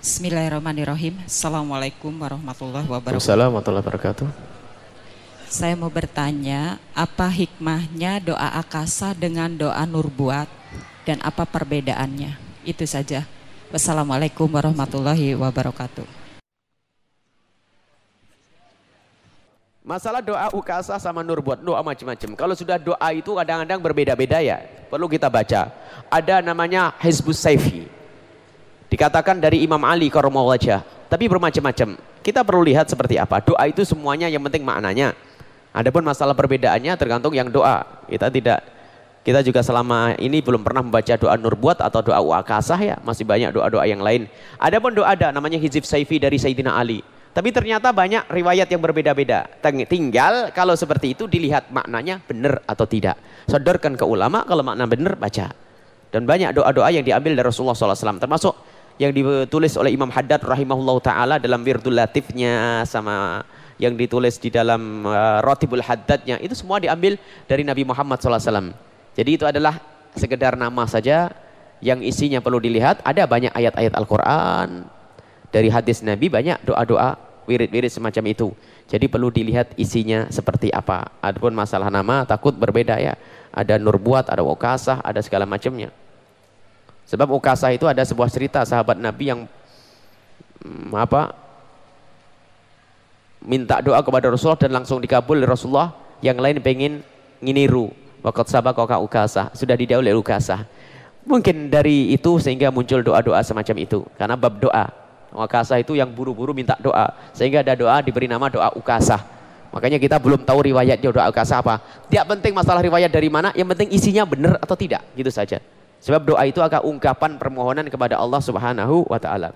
Bismillahirrahmanirrahim. Assalamualaikum warahmatullahi wabarakatuh. Assalamualaikum warahmatullahi wabarakatuh. Saya mau bertanya, apa hikmahnya doa akasa dengan doa nurbuat dan apa perbedaannya? Itu saja. Wassalamualaikum warahmatullahi wabarakatuh. Masalah doa ukasa sama nurbuat, doa macam-macam. Kalau sudah doa itu kadang-kadang berbeda-beda ya. Perlu kita baca. Ada namanya Hizbus Saifi. Dikatakan dari Imam Ali karomah wajah. Tapi bermacam-macam. Kita perlu lihat seperti apa. Doa itu semuanya yang penting maknanya. Adapun masalah perbedaannya tergantung yang doa. Kita tidak kita juga selama ini belum pernah membaca doa nurbuat atau doa wakasah ya. Masih banyak doa-doa yang lain. Adapun doa ada namanya hizib saifi dari Sayyidina Ali. Tapi ternyata banyak riwayat yang berbeda-beda. Tinggal kalau seperti itu dilihat maknanya benar atau tidak. Sodorkan ke ulama kalau makna benar baca. Dan banyak doa-doa yang diambil dari Rasulullah SAW. Termasuk yang ditulis oleh Imam Haddad rahimahullah ta'ala dalam Wirdul Latifnya sama yang ditulis di dalam uh, Rotibul Haddadnya itu semua diambil dari Nabi Muhammad SAW. Jadi itu adalah sekedar nama saja yang isinya perlu dilihat. Ada banyak ayat-ayat Al-Quran, dari hadis Nabi banyak doa-doa wirid-wirid semacam itu. Jadi perlu dilihat isinya seperti apa. Adapun masalah nama takut berbeda ya. Ada nurbuat, ada wakasah, ada segala macamnya. Sebab wakasah itu ada sebuah cerita sahabat Nabi yang hmm, apa minta doa kepada Rasulullah dan langsung dikabul oleh Rasulullah. Yang lain pengen nginiru. Wakat sabak kau ukasah sudah didahului ukasah mungkin dari itu sehingga muncul doa-doa semacam itu. Karena bab doa. Wakasah itu yang buru-buru minta doa. Sehingga ada doa diberi nama doa ukasah makanya kita belum tahu riwayatnya doa ukasah apa. Tidak penting masalah riwayat dari mana yang penting isinya benar atau tidak. Gitu saja sebab doa itu agak ungkapan permohonan kepada Allah subhanahu wa ta'ala